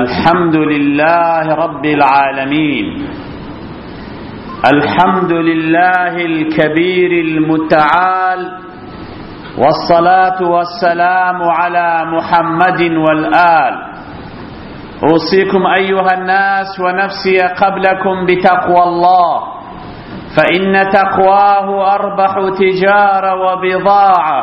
الحمد لله رب العالمين الحمد لله الكبير المتعال والصلاة والسلام على محمد والآل أوصيكم أيها الناس ونفسي قبلكم بتقوى الله فإن تقواه أربح تجارة وبضاعة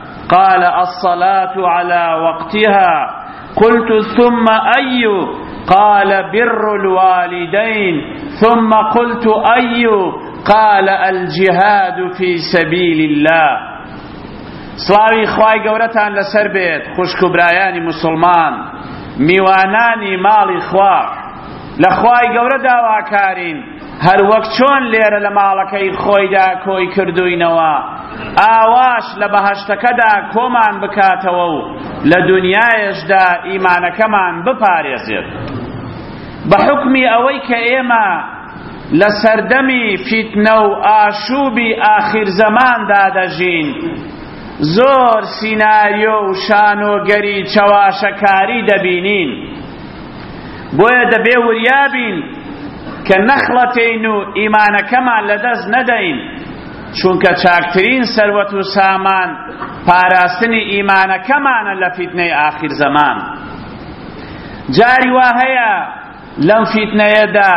قال الصلاة على وقتها قلت ثم أي قال بر الوالدين ثم قلت أي قال الجهاد في سبيل الله سڵاوی خوای گەورەتان لەسەر بێت خوشک و برایانی مسلمان میوانانی ماڵی خوا لە خوای گەورە داواکارین هەروەک چۆن لێرە لە ماڵەکەی خۆیدا کۆی کردووینەوە ئاواش لە بەهەشتەکەدا کۆمان بکاتەوە و لە دنیایشدا ئیمانەکەمان بپارێزێت بە حکمی ئەوەی کە ئێمە لە سەردەمی فیتنە و ئاشوبی ئاخیر زەماندا دەژین زۆر سیناریۆ و شانۆگەری چەواشەکاری دەبینین بۆیە دەبێ وریابین کە نەخڵەتین و ئیمانەکەمان لەدەست نەدەین چونکە چاکترین سەروەت و سامان پاراستنی ئیمانەکەمانە لە فیتنەی ئاخیر زەمان جاری وا هەیە لەم فیتنەیەدا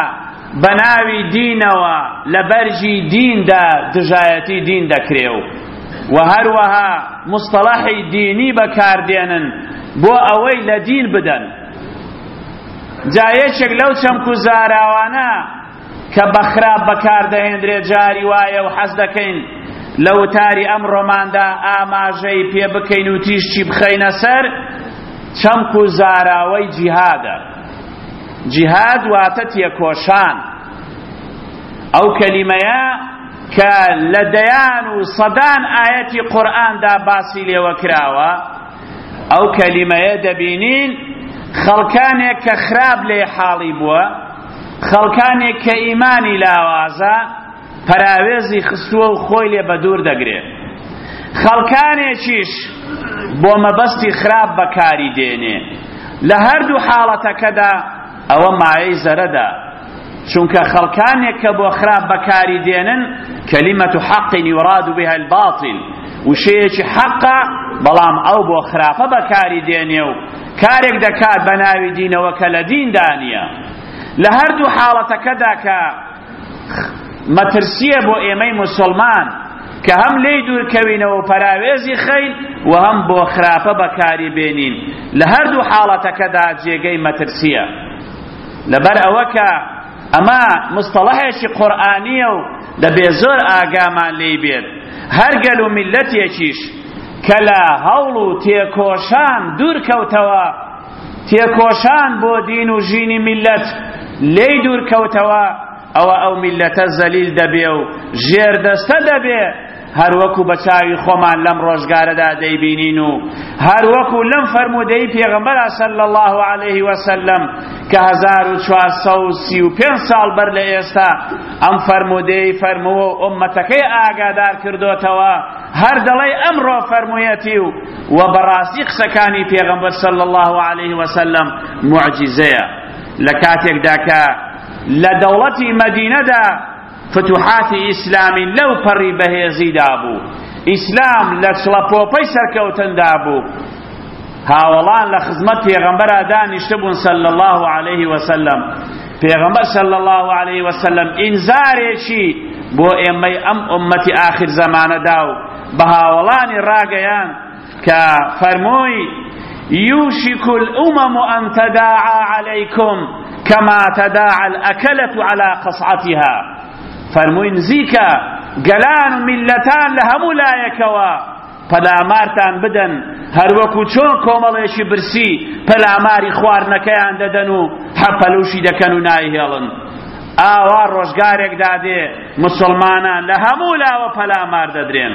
بە ناوی دینەوە لە بەرژی دیندا دژایەتی دین دەکرێ و و هەروەها مستەڵەحی دینی بەکاردێنن بۆ ئەوەی لە دین بدەن جا یەکێک لەو چەمک و زاراوانە کە بە خراپ بەکاردەهێندرێ جاری وایە و حەز دەکەین لە وتاری ئەمڕۆماندا ئاماژەی پێ بکەین و تیشکی بخەینە سەر چەمک و زاراوەی جیهادە جیهاد واتە تێکۆشان ئەو کەلیمەیە کە لە دەیان و سەدان ئاەتی قورئاندا باسی لێوە کراوە ئەو کەلیمەیە دەبینین خەڵکانێک کە خراپ لێ حاڵی بووە خەڵکانێک کە ئیمانی لاوازە پەراوێزی خستووە و خۆی لێ بە دوور دەگرێت خەڵکانێکیش بۆ مەبەستی خراپ بەکاری دێنێ لە هەردوو حاڵەتەکەدا ئەوە مایەی زەرەدە چونکە خەڵکانێک کە بۆ خراپ بەکاری دێنن کەلیمەت حەق یوراد بها الباطل وشەیەکی حەقە بەڵام ئەو بۆ خراپە بەکاری دێنێ و کارێک دەکات بە ناوی دینەوە کە لە دیندا نییە لە هەردوو حاڵەتەکەدا کە مەترسیە بۆ ئێمەی مسلمان کە هەم لێی دوورکەوینەوە پەراوێزی خەین و هەم بۆ خراپە بەکاری بێنین لە هەردوو حاڵەتەکەدا جێگەی مەترسیە لەبەر ئەوە کە ئەمە مستەڵەحێکی قورئانییە و دەبێ زۆر ئاگامان لێی بێت هەر گەل و میللەتێکیش کە لە هەوڵ و تێکۆشان دوور کەوتەوە تێکۆشان بۆ دین و ژینی میللەت لێی دوور کەوتەوە ئەوا ئەو میللەتە زەلیل دەبێ و ژێر دەستە دەبێ هەروەکو بە چاوی خۆمان لەم ڕۆژگارەدا دەیبینین و هەروەکو لەم فەرموودەی پێغەمبەر صلی الله علیه وسلم کە 1435 ساڵ بەر لە ئێستا ئەم فەرموودەی فەرمووە و ئۆمەتەکەی ئاگادار کردوتەوە هەر دەڵێ ئەمڕۆ فەرموویەتی و و بەڕاستی قسەکانی پێغەمبەر صلی الله علیه وسلم معجزەیە لە کاتێکدا کە لە دەوڵەتی مەدینەدا فتوحاتی ئیسلامی لەو پەڕی بەهێزیدا بوو ئیسلام لە چڵەپۆپەی سەرکەوتندا بوو هاوەڵان لە خزمەت پێغەمبەرا دانیشتبوون صلی الله علیه وسلم پێغەمبەر صلی الله علیه وسلم ئینزارێکی بۆ ئێمەی ئەم ئومەتی ئاخر زەمانەدا و بە هاوەڵانی ڕاگەیان کە فەرمووی یوشک الامم ان تداعا علیکم کما تداعا الاکلة علی قصعتها فەرمووی نزیکە گەلان و میلەتان لە هەموو لایەکەوە پەلامارتان بدەن هەروەکو چۆن کۆمەڵێکی برسی پەلاماری خواردنەکەیان دەدەن و حەپەلوشی دەکەن و نایهێڵن ئاوا ڕۆژگارێک دادێ مسلمانان لە هەموو لاوە پەلامار دەدرێن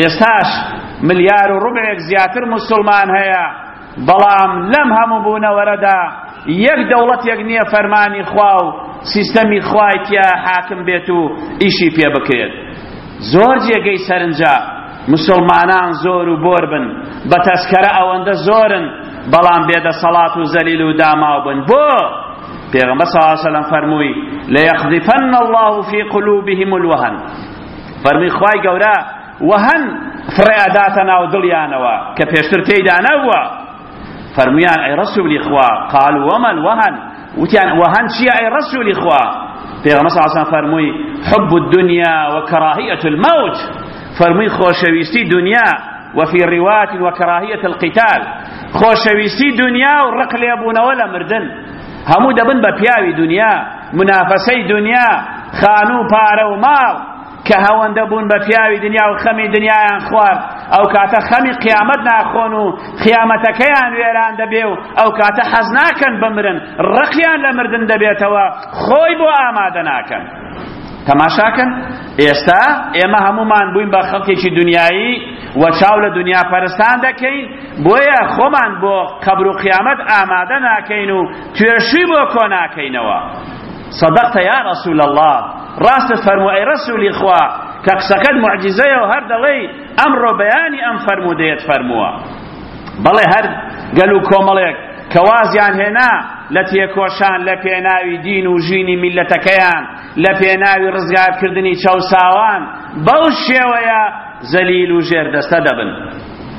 ئێستاش ملیار و ڕوبعێک زیاتر موسوڵمان هەیە، بەڵام لەم هەموو بوونەوەرەدا یەک دەوڵەتێک نییە فەرمانی خوا و سیستەمی خوای تیا حاکم بێت و ئیشی پێ بکرێت. زۆر جێگەی سەرنجە موسوڵمانان زۆر و بۆر بن، بە تەسکەرە ئەوەندە زۆرن، بەڵام بێدەسەڵات و زەلیل و داماو بن. بۆ؟ پێغەمبەر صلی الله علیه و سلم فەرمووی لەیەقذفن الله فی قلوبهم الوهن فەرمووی خوای گەورە وەهن فڕێ ئەداتە ناو دڵیانەوە کە پێشتر تێیدا نەبووە فەرمویان ئەی ڕەسوولی خوا قال وەمە الوەهن وتیان وەهن چییە ئەی ڕەسوولی خوا پێغەمبەر صلی الله فەرمووی حب الدنيا وكراهية الموت فەرمووی خۆشەویستی دنیا وفي رواية وكراهية القتال خۆشەویستی دنیا و ڕق لێبوونەوە لە مردن هەموو دەبن بە پیاوی دونیا منافەسەی دونیا خانوو پارە و ماڵ کە هەوەندە بوون بە پیاوی دنیا و خەمی دنیایان خوارد ئەو کاتە خەمی قیامەت ناخۆن و قیامەتەکەیان وێران دەبێ و ئەو کاتە حەز ناکەن بمرن ڕقیان لە مردن دەبێتەوە خۆی بۆ ئامادە ناکەن تەماشاکەن ئێستا ئێمە هەمومان بووین بە خەڵکێکی دنیایی و چاو لە دنیا پەرستان دەکەین بۆیە خۆمان بۆ قەبر و قیامەت ئامادە ناکەین و توێشی بۆ کۆ ناکەینەوە صدقت یا رسول الله راست فرمو ای رسول خوا کە قسەکەت معجزەیە و هەر دەڵێی ئەمڕۆ بەیانی ئەم فەرموودەیەت فەرمووە بەڵێ هەر گەل و کۆمەڵێک کە وازیان هێنا لە تێکۆشان لە پێناوی دین و ژینی میلەتەکەیان لە پێناوی ڕزگارکردنی چەوساوان بەو شێوەیە زەلیل و ژێردەستە دەبن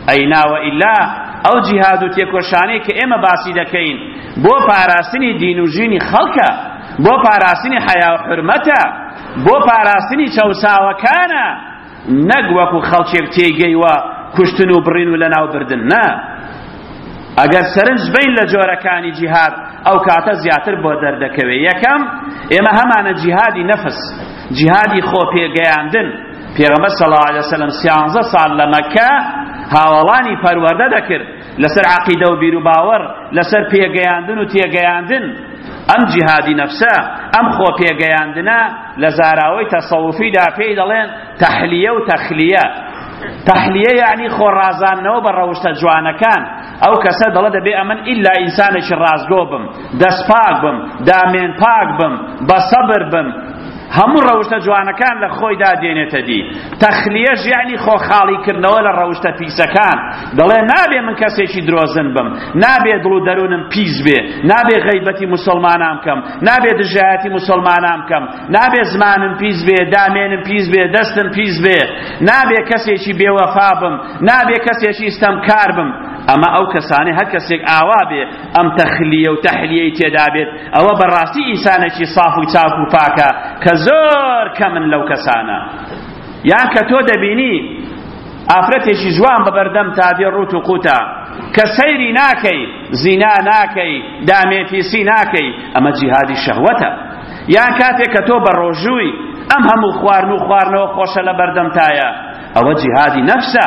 ئەیناوە ئیلا ئەو جیهاد و تێکۆشانەی کە ئێمە باسی دەکەین بۆ پاراستنی دین و ژینی خەڵکە بۆ پاراستنی حەیا و حرمەتە بۆ پاراستنی چەوساوەکانە نەک وەکو خەڵکێک تێیگەیوە کوشتن و بڕین و لەناوبردن نا ئەگەر سەرنج بین لە جۆرەکانی جیهاد ئەو کاتە زیاتر بۆ دەردەکەوێ یەکەم ئێمە هەمانە جیهادی نەفس جیهادی خۆپێگەیاندن پێغەمبەر صلی الله علیه وسلم سیانزە ساڵ لە مەکە هاوڵانی پەروەردە دەکرد لەسەر عەقیدە و بیروباوەڕ لەسەر پێگەیاندن و تێگەیاندن ئەم جیهادی نەفسە ئەم خۆ پێگەیاندنە لە زاراوەی تەسەوفیدا پێی دەڵێن تەحلیە و تەخلیە تحلیه یعنی خۆ ڕازانەوە بە ڕەوشتە جوانەکان ئەو کەسە دەڵە دەبێ ئەمن ئللا ئینسانێکی ڕازگۆ بم دەست پاک بم دامێن پاک بم بە سەبر بم هەموو ڕەوشتە جوانەکان لە خۆیدا دێنێتە دی تەخلیەش یعنی خۆ خاڵی کردنەوە لە ڕەوشتە پیسەکان دەڵێ نابێ من کەسێکی درۆزن بم نابێ دڵ و دەروونم پیس بێ نابێ غیبەتی موسڵمانان بکەم نابێ دژایەتی موسڵمانان بکەم نابێ زمانم پیس بێ دامێنم پیس بێ دەستم پیس بێ نابێ کەسێکی بێوەفا بم نابێ کەسێکی ستەمکار بم ئەمە ئەو کەسانەی هەر کەسێک ئاوا بێ ئەم تەخلیە و تەحلیەی تێدا بێت ئەوە بەڕاستی ئینسانێکی ساف و چاک و پاکە کە زۆر کەمن لەو کەسانە یان کە تۆ دەبینی ئافرەتێکی جوان بەبەردەم تا دێ ڕوت و قوتە کە سەیری ناکەی زینا ناکەی دامێتیسی ناکەی ئەمە جیهادی شەهوەتە یان کاتێک کە تۆ بە ڕۆژووی ئەم هەموو خوارن و خوارنەوە خۆشە لە بەردەمتایە ئەوە جیهادی نەفسە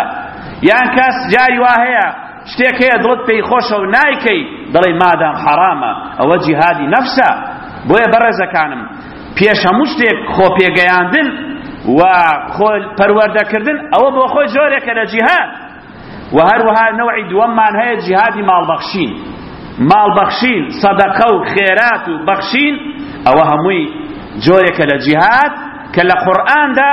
یان کەس جاری وا هەیە شتێک هەیە دڵت پێی خۆشە و نایکەی دەڵێی مادام حەرامە ئەوە جیهادی نەفسە بۆیە بەڕێزەکانم پێش هەموو شتێک خۆپێگەیاندن و خۆ پەروەردەکردن ئەوە بۆ خۆی جۆرێکە لە جیهاد و هەروەها نەوعی دووەممان هەیە جیهادی ماڵبەخشین ماڵبەخشین سەدەقە و خێرات و بەخشین ئەوە هەمووی جۆرێکە لە جیهاد کە لە قورئاندا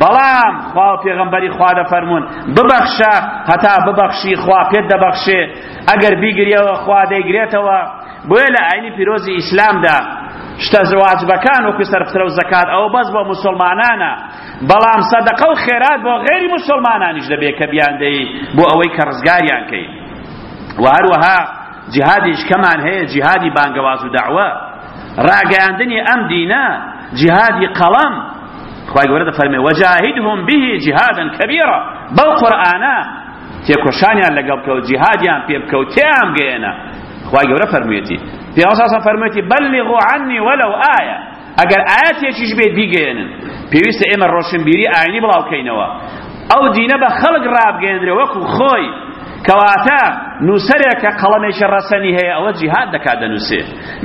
بەڵام خوا و پێغەمبەری خوا دەفەرموون ببەخشە هەتا ببەخشی خوا پێت دەبەخشێ ئەگەر بیگریەوە خوا دەیگرێتەوە بۆیە لە ئاینی پیرۆزی ئیسلامدا شتە واجبەکان وەکو سەرفترە و زەکات ئەوە بەس بۆ مسلمانانە بەڵام سەدەقە و خێرات بۆ غێری مسلمانانیش دەبێت کە بیاندەی بۆ ئەوەی کە ڕزگاریان کەی و هەروەها جیهادیش کەمان هەیە جیهادی بانگەواز و دەعوە ڕاگەیاندنی ئەم دینە جیهادی قەڵەم خوای گەورە دەفەرمێ وەجاهدهم به جهادا کبیرا بەو قورئانە تێکۆشانیان لەگەڵ بکەوە جیهادیان پێ بکەو تێیان گەیەنە خوای گەورە فەرموویەتی پێغەمبەر صلی الله علیه و سلم فەرموویەتی بلغوا عنی ولو آیە ئەگەر ئایەتێکیش بێت بیگەیەنن پێویستە ئێمە ڕۆشنبیری ئاینی بڵاوکەینەوە ئەو دینە بە خەڵک ڕابگەێنرێ وەکو خۆی کەواتە نووسەرێک کە قەڵەمێکی ڕەسەنی هەیە ئەوە جیهاد دەکات دەنووسێ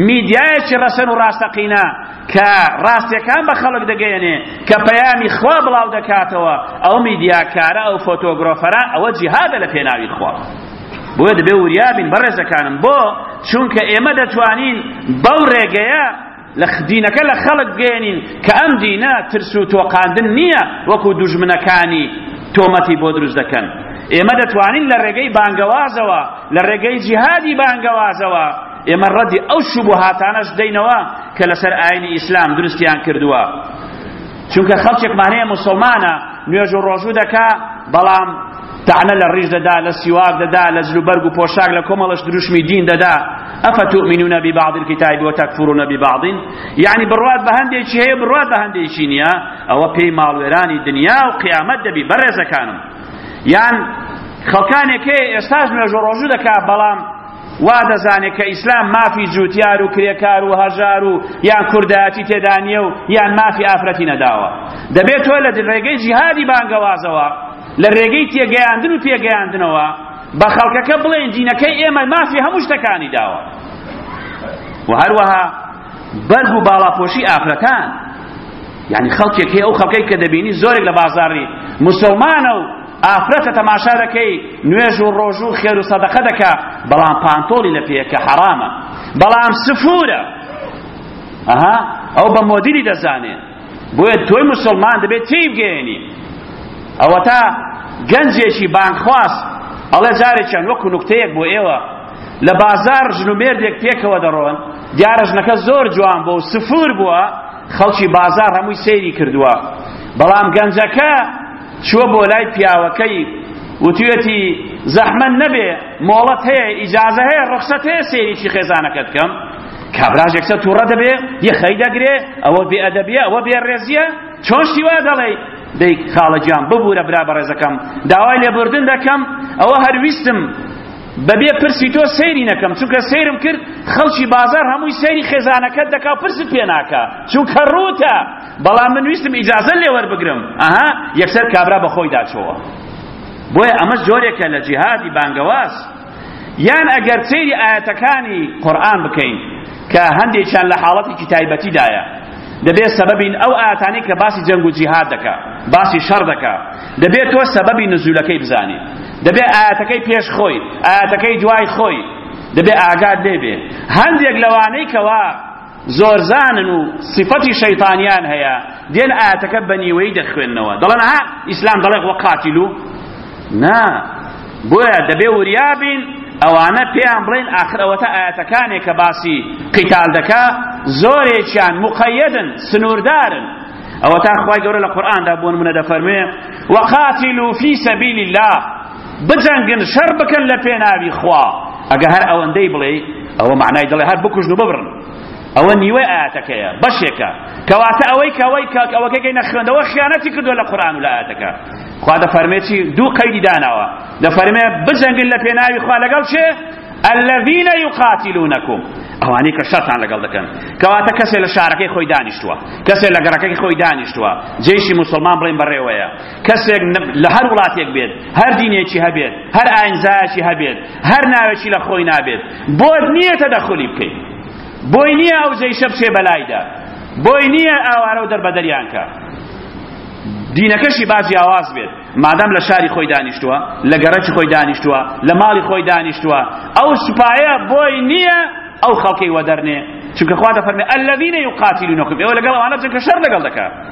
میدیایەکی ڕەسەن و ڕاستەقینە کە ڕاستیەکان بە خەڵک دەگەیەنێ کە پەیامی خوا بڵاو دەکاتەوە ئەو میدیاکارە ئەو فۆتۆگرۆفەرە ئەوە جیهادە لە پێناوی خوا بۆیە دەبێ وریابین بەڕێزەکانم بۆ چونکە ئێمە دەتوانین بەو ڕێگەیە لە دینەکە لە خەڵک گەیەنین کە ئەم دینە ترس و تۆقاندن نییە وەکو دوژمنەکانی تۆمەتی بۆ دروست دەکەن ئێمە دەتوانین لە ڕێگەی بانگەوازەوە لە ڕێگەی جیهادی بانگەوازەوە ئێمە ڕەدی ئەو شوبهاتانەش دەینەوە کە لەسەر ئاینی ئیسلام دروستیان کردووە چونکە خەڵکێکمان هەیە موسڵمانە نوێژ و ڕۆژوو دەکا بەڵام تەعنە لە ڕیش دەدا لە سیواک دەدا لە جل و بەرگ و پۆشاک لە کۆمەڵش دروشمی دین دەدا ئەفەتوئمینونە ببعض الكتاب وتکفرون ببعض یعنی بڕوات بە هەندێکی هەیە بڕوات بە هەندێکی نییە ئەوە پێی ماڵوێرانی دنیا و قیامەت دەبی بەڕێزەکانم یان خەڵکانێک هەیە ئێستاش نوێژ و ڕۆژوو دەکا بەڵام وا دەزانێت کە ئیسلام مافی جوتیار و کرێکار و هەژار و یان کوردایەتی تێدا نییە و یان مافی ئافرەتی نەداوە دەبێت تۆ لە ڕێگەی جیهادی بانگەوازەوە لە ڕێگەی تێگەیاندن و پێگەیاندنەوە بە خەڵکەکە بڵێن دینەکەی ئێمە مافی هەموو شتەکانی داوە و هەروەها بەرگ و باڵاپۆشی ئافرەتان یعنی خەڵکێک هەیە ئەو خەڵکەی کە دەبینی زۆرێک لە بازاری مسلمانە و ئافرەتە تەماشا دەکەی نوێژ و ڕۆژ و خێر و سەدەقە دەکا بەڵام پانتۆڵی لە پێیە کە حەرامە بەڵام سفورە ئەها ئەو بە مۆدیلی دەزانێ بۆیە تۆی مسلمان دەبێت تێی بگەیەنی ئەوە تا گەنجێکی بانخواست ئەڵێ جارێکیان وەکو نوکتەیەک بۆ ئێوە لە بازار ژن و مێردێک پێکەوە دەڕۆن دیارە ژنەکە زۆر جوان بۆ و سفور بووە خەڵکی بازار هەمووی سەیری کردووە بەڵام گەنجەکە چووە بۆ لای پیاوەکەی وتویەتی زەحمەت نەبێ مۆڵەت هەیە ئیجازە هەیە ڕخسەت هەیە سێریی خێزانەکەت کەم کابراژ یەکسەر تووڕە دەبێ یەخەی دەگرێ ئەوە بێ ئەدەبیە ئەوە بێ ڕێزیە چۆن شیوا دەڵێ دەی خاڵە گیان ببوورە برا بەڕێزەکەم داوای لێبوردن دەکەم ئەوە هەرویستم بەبێ پرسی تۆ سەیری نەکەم چونکە سەیرم کرد خەڵکی بازار هەمووی سەیری خێزانەکەت دەکا پرست پێ ناکە چونکە ڕووتە بەڵام من ویستم ئیجازە لێ وەربگرم ئەها یەکسەر کابرا بە خۆیدا چۆوە بۆیە ئەمەش جۆرێکە لە جیهادی بانگەواز یان ئەگەر سەیری ئاەتەکانی قورئان بکەین کە هەندێکیان لە حاڵەتێکی تایبەتیدایە دەبێت سەبەبین ئەو ئاتانی کە باسی جەنگ و جیهاد دەکا باسی شەڕ دەکا دەبێت تۆ سەبەبی نزولەکەی بزانی دەبێت ئاەتەکەی پێش خۆی ئاەتەکەی دوای خۆی دەبێت ئاگات لێبێ هەندێک لەوانەی کەوا زۆر زانن و سیفەتی شەیتانیان هەیە دێن ئاەتەکە بە نیوەی دەخوێننەوە دەڵێن ها ئیسلام دەڵێ وە قاتیل و نا بۆیە دەبێ وریا بین ئەوانە پێیان بڵێن ئاخر ئەوەتە ئاەتەکانێک کە باسی قیتال دەکا زۆرێکیان مقەیەدن سنووردارن ئەوە تا خوای گەورە لە قورئاندا بۆ نمونە دەفەرموێ وقاتلوا فی سبیل الله بجەنگن شەر بکەن لە پێناوی خوا ئەگە هەر ئەوەندەی بڵێی ئەوە معنای دڵێ هەر بکوژن و ببڕن ئەوە نیوەی ئاەتەکەیە بەشێکە کەواتە ئەوەی کەوەی کاک ئەوەکە گەی نەخوێندەوە خیانەتی کردو لە قورآن و لە ئاەتەکە خوا دەفەرمێتی دوو قەیدی داناوە دەفەرمێ بجەنگن لە پێناوی خوا لەگەڵ چێ الذين يقاتلونكم ئەوانەی کە شەرتان لەگەڵ دەکەن کەواتە کەسێ لە شارەکەی خۆی دانیشتووە کەسێ لە گەڕەکەی خۆی دانیشتووە جێشی مسلمان بڵێن بەڕێوەیە کەسێک لە هەر وڵاتێک بێت هەر دینێکی هەبێت هەر ئاینزایەکی هەبێت هەر ناوێکی لە خۆی نابێت بۆت نییە تەدەخولی بکەیت بۆی نییە ئەو جەیشە بچێ بەلایدا بۆی نییە ئاوارە و دەربەدەریان کە دینەکەشی با جیاواز بێت مادام لە شاری خۆی دانیشتووە لە گەڕەکی خۆی دانیشتووە لە ماڵی خۆی دانیشتووە ئەو سوپایە بۆی نییە ئەو خەڵکەی وەدەرنێ چونکە خوا دەفەرمێ الذین یقاتلونکم ئێوە لەگەڵ ئەوانە جەنگ کە شەر لەگەڵ دەکات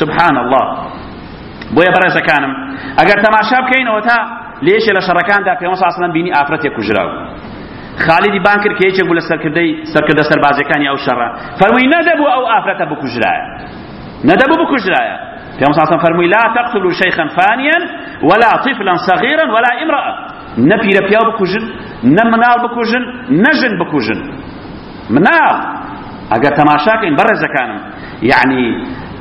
سبحان اللە بۆیە بەڕێزەکانم ئەگەر تەماشا بکەینەوە تا لێشێ لە شەڕەکاندا پێوە ساسڵەن بینی ئافرەتێک کوژراو خالیدی بان کرد کە یەکێک بوو لە سەرکردەی سەرکردە سەربازەکانی ئەو شەڕە فەرمووی نەدەبوو ئەو ئافرەتە بکوژرایە نەدەبوو بکوژرایە پێوە ساسڵەن فەرمووی لا تقتلوا شيخا فانيا ولا طفلا صغيرا ولا امرأة نە پیرە پیاو بکوژن نە مناڵ بکوژن نە ژن بکوژن مناڵ ئەگەر تەماشا کەین بەڕێزەکانم یعنی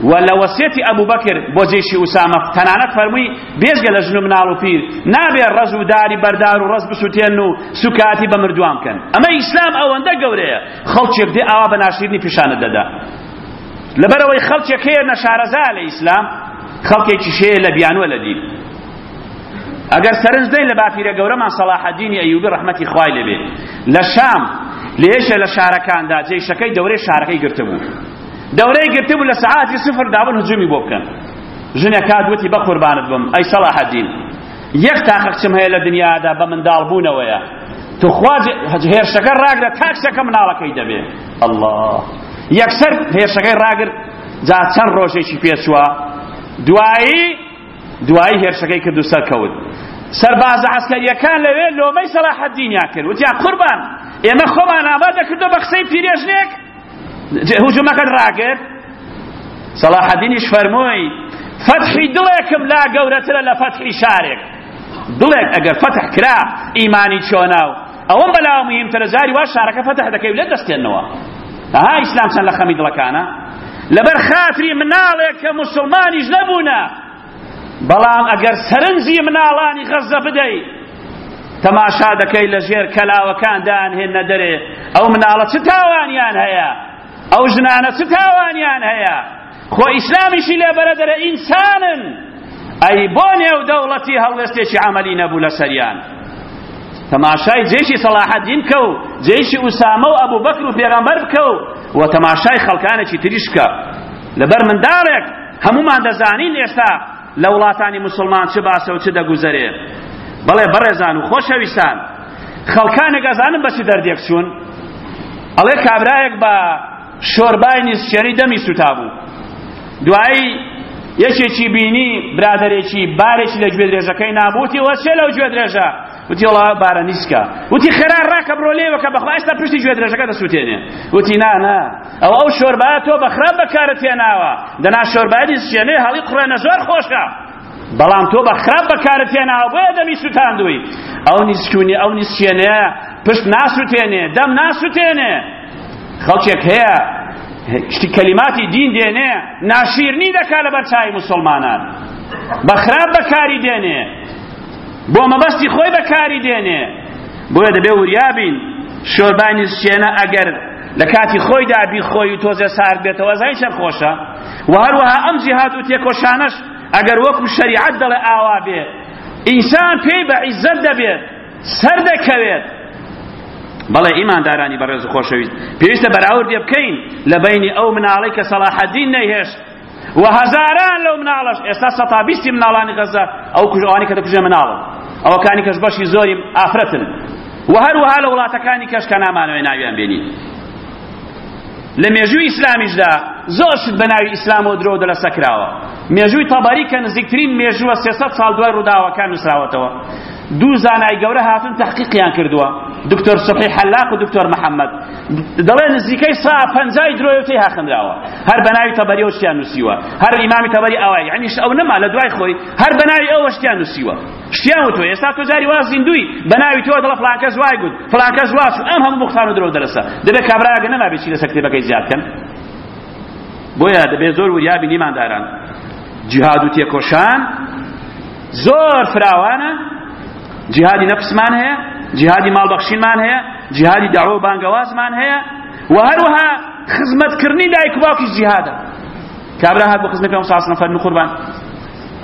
و لە وەسیەتی ئەبوو بەکر بۆ جێشی ئوسامە تەنانەت فەرمووی بێژگە لە ژن و مناڵ و پیر نابێ ڕەز و داری بەردار و ڕەز بسووتێن و سوکاتی بە مردووان بکەن ئەمە ئیسلام ئەوەندە گەورەیە خەڵکێک دێ ئاوا بە ناشیرنی پیشانت دەدا لەبەرەوەی خەڵکێک هەیە نەشارەزا لە ئیسلام خەڵکێکی شەیە لە بیانوە لە دین ئەگەر سەرنج دەین لە باپیرە گەورەمان سەڵاحەدینی ئەیوبی ڕەحمەتی خوای لەبێ لە شام لە یەکێ لە شارەکاندا جێشەکەی دەورەی شارەکەی گرتبوو دەورەی گرتبوو لە سەعاتی سفر دابن هجومی بۆ بکەن ژنێک کات وتی بە قوربانت بم ئەی سەڵاحەدین یەک تاقەقچم هەیە لە دنیادا بە منداڵ بوونەوەیە تو خواج هێرشەکە ڕاگرە تا کچەکە مناڵەکەی دەبێ الله یەکسەر هێرشەکەی ڕاگرت جا چەند ڕۆژێکی پێچووە دوایی دوایی هێرشەکەی کرد و سەرکەوت. سەربازە عەسکەرییەکان لەوێ لۆمەی سەلاحەدینیان کرد، وتیان قوربان ئێمە خۆمان ئامادە دەکردەوە بە قسەی پیرێژنێک هجوومەکەت ڕاگرت. سەلاحەدینیش فەرمووی فەتحی دڵێکم لا گەورەترە لە فەتحی شارێک. دڵێک ئەگەر فەتح کرا ئیمانی چۆنە و ئەوە بەلاوە مهمترە جاری وا شارەکە فەتح دەکەی و لێت دەستێنەوە ئەها ئیسلام چەند لە خەمی دڵەکانە لەبەر خاتری مناڵێک کە موسڵمانیش نەبوونە بەڵام ئەگەر سەرنجی مناڵانی غەزە بدەی تەماشا دەکەی لە ژێر کەلاوەکان دانهێنە دەرێ ئەو مناڵە چ تاوانیان هەیە ئەو ژنانە چ تاوانیان هەیە خۆ ئیسلامیشی لێ بەرە دەرە ئینسانن ئەی بۆ نێو دەوڵەتی هەڵوێستێکی عملی نەبوو لە سەریان تەماشای جێشی سەڵاحەدین بکە و جێشی ئوسامە و ئەبوو بەکر و پێغەمبەر بکە و و تەماشای خەڵکانێکی تریش بکە لەبەر منداڵێک هەمومان دەزانین ئێستا لە وڵاتانی مسلمان چ باسە و چ دەگوزەرێ بەڵێ بەڕێزان و خۆشەویستان خەڵکانێک ئەزانم بەچی دەردێک چوون ئەڵێ کابرایەک بە شۆربای نیسچێری دەمی سوتابوو دوایی یەکێکی بینی برادەرێکی بارێکی لە گوێ درێژەکەی نابوو وتی وە چێ لەو گوێ درێژە وتی وڵا بارە نیسکە وتی خێرا ڕاکە بڕۆ لێوەکە بەخوا ئێستا پشتی گوێ درێژەکە دەسووتێنێ وتی نا نا ئەو ئەو شۆربایە تۆ بە خراپ بەکارت هێناوە دەنا شۆربای نیسچێنێ هەڵی قڕێنە زۆر خۆشە بەڵام تۆ بە خراپ بەکارت هێناوە بۆیە دەمی سوتاندووی ئەو نیسکونی ئەو نیسچێنێ پشت ناسوتێنێ دەم ناسوتێنێ خەڵکێک هەیە شتی کەلیماتی دین دێنێ ناشیرنی دەکا لەبەر چاوی موسڵمانان بە خراپ بەکاری دێنێ بۆ مەبەستی خۆی بەکاری دێنێ بۆیە دەبێ وریابین شۆربای نسچێنە ئەگەر لە کاتی خۆیدا بی خۆی و تۆزێ سارد بێتەوە زای چەند خۆشە و هەروەها ئەم جیهات و تێکۆشانەش ئەگەر وەکو شەریعەت دەڵێ ئاوا بێ ئینسان پێی بە عیزەت دەبێت سەردەکەوێت. بەڵێ ئیماندارانی بەڕێز و خۆشەویست پێویستە بەراوردێ بکەین لە بەینی ئەو مناڵەی کە سەڵاحەدین نەیهێشت و هەزاران لەو مناڵەش ئێستا سەتا بیستی مناڵانی غەزە ئەو کوژەوانی کە دەکوژێ مناڵن ئەوەکانی کەش بەشی زۆری ئافرەتن و هەروەها لە وڵاتەکانی کەش کە نامانەوەی ناویان بێنین لە مێژووی ئیسلامیشدا زۆر شت بە ناوی ئیسلام و درۆ دەلەسە کراوە مێژووی تەباری کە نزیکترین مێژووە سێسەد ساڵ دوای ڕووداوەکان نووسراوەتەوە دوو زانای گەورە هاتون تحقیقیان کردووە دکتۆر سبحی حلاق و دکتۆر محەممەد دەڵێ نزیکەی سا پەنجای درۆیوتی هاخنراوە هەر بەناوی تەبەری و شتیان نووسیوە هەر ئیمامی تەبەری ئەوای یعنیش ئەو نەما لە دوای خۆی هەر بەناوی ئەوە شتیان نووسیوە شتیان وتوە ئێستا تۆ جاری وا زیندوی بەناوی تۆ دڵە فلانکەس وای گوت فلانکەس واش ئەم هەموو بوختان و درۆ دەرەسە دەبێت کابراگە نەمابێت چی لەسەر کتێبەکەی زیاد کەن بۆیە دەبێت زۆر وریا بین ئیمانداران جیهاد و تێکۆشان زۆر فراوانە جیهادی نەفسمان هەیە جیهادی ماڵبەخشینمان هەیە جیهادی داوە و بانگەوازمان هەیە و هەروەها خزمەتکردنی دایک و باوکیش جیهادە کابرا هات بۆ خزمەت پێم ساسنە فەرمی قوربان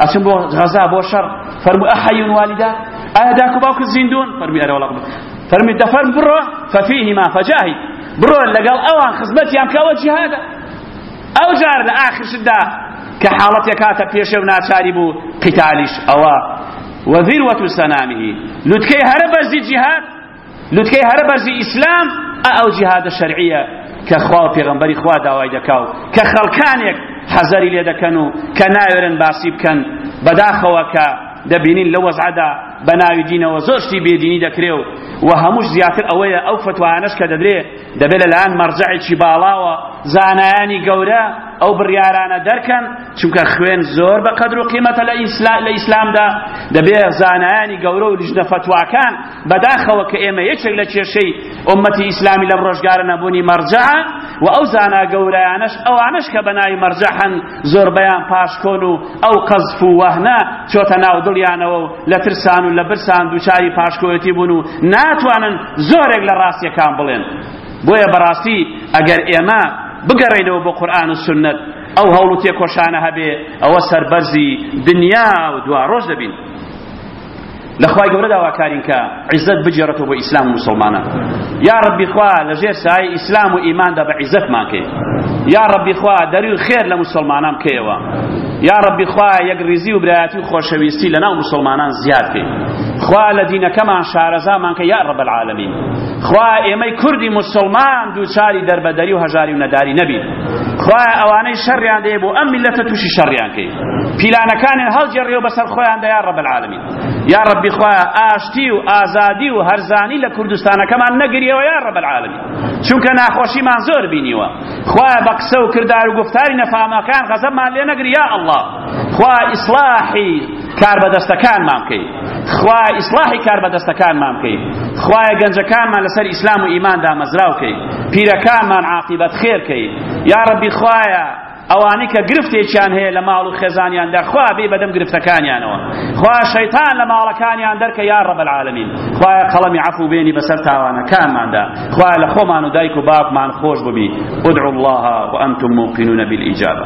ئەچم بۆ غەزا بۆ شەڕ فەرموو ئەحەیون والیدا ئایا داک و باوکت زیندوون فەرمی ئەرە وەڵا فەرمی دەفەرم بڕۆ فەفیهما فەجاهید بڕۆ لەگەڵ ئەوان خزمەتیان کە ئەوە جیهادە ئەو جار لە ئاخرشتدا کە حاڵەتێک هاتە پێشێ و ناچاری بوو قیتالیش ئەوە وەزیر وەتو سەنامیهی لوتکەی هەرە بەرزی جیهاد لوتکەی هەرە بەرزی ئیسلام ئە ئەو جیهادە شەرعیە کە خوا و پێغەمبەری خوا داوای دەکا و کە خەڵکانێک حەزەری لێ دەکەن و کە ناوێرن باسی بکەن بەداخەوە کە دەبینین لە وەزعدا بە ناوی دینەوە زۆر شتی بێدینی دەکرێ و و هەمووش زیاتر ئەوەیە ئەو فتوانەش کە دەدرێ دەبێت لەلایەن مەرجەعێکی باڵاوە زانایانی گەورە ئەو بڕیارانە دەرکەن چونکە خوێن زۆر بە قەدر و قیمەتە لە ئیسلامدا دەبێت زانایانی گەورە و لیژنە فتواکان بەداخەوە کە ئێمە یەکێک لە کێشەی ئۆمەتی ئیسلامی لەم ڕۆژگارە نەبوونی مەرجەعە و ئەو زانا گەورەیانەش ئەوانەش کە بەناوی مەرجەع هەن زۆربەیان پاشکۆن و ئەو قەزف و وەهنە چۆتە ناو دڵیانەوە و لە ترسان و لە برسان دووچاری پاشکۆیەتی بوون و ناتوانن زۆرێک لە ڕاستیەکان بڵێن بۆیە بەڕاستی ئەگەر ئێمە بگەڕێنەوە بۆ قورآن و سنت ئەو هەوڵ و تێکۆشانە هەبێ ئەوە سەربەرزی دنیا و دوا ڕۆژ دەبین لە خوای گەورە داواکارین کە عیزەت بگێڕێتەوە بۆ ئیسلام و موسڵمانان یا ڕەبی خوا لەژێر سایەی ئیسلام و ئیماندا بە عیزەتمان کەی یا ڕەبی خوا دەری و خێر لە موسڵمانان بکەیەوە یا ڕەبی خوا یەک ریزی و برایەتی و خۆشەویستی لەناو موسڵمانان زیاد کەی خوا لە دینەکەمان شارەزامان کە یا ڕەب العالمین خوا ئێمەی کوردی موسڵمان دووچاری دەربەدەری و هەژاری و نەداری نەبین خوا ئەوانەی شەڕیان دەیە بۆ ئەم میلەتە تووشی شەڕیان کەی پیلانەکانیان هەڵگێڕیەوە بەسەر خۆیاندا یا رب العالمین یا ربی خوایە ئاشتی و ئازادی و هەرزانی لە کوردستانەکەمان نەگریەوە یا رب العالمین چونکە ناخۆشیمان زۆر بینیوە خوایە بە قسە و کردار و گفتاری نەفامەکان غەزەبمان لێ نەگری یا الله خوا ئیسلاحی کاربەدەستەکانمان بکەیت خوا ئیسلاحی کاربەدەستەکانمان بکەیت خوایە گەنجەکانمان لەسەر ئیسلام و ئیمان دامەزراو کەیت پیرەکانمان عاقیبەت خێر کەیت یا ربی خوایە ئەوانەی کە گرفتێکیان هەیە لە ماڵ و خێزانیاندا خوا بێ بەدەم گرفتەکانیانەوە خوا شەیتان لە ماڵەکانیان دەرکە یا رب العالمین خوا قەڵەمی عفو بێنی بەسەر تاوانەکانماندا خوا لە خۆمان و دایک و باوکمان خۆش ببی ادعوا الله وانتم موقنون بالاجابه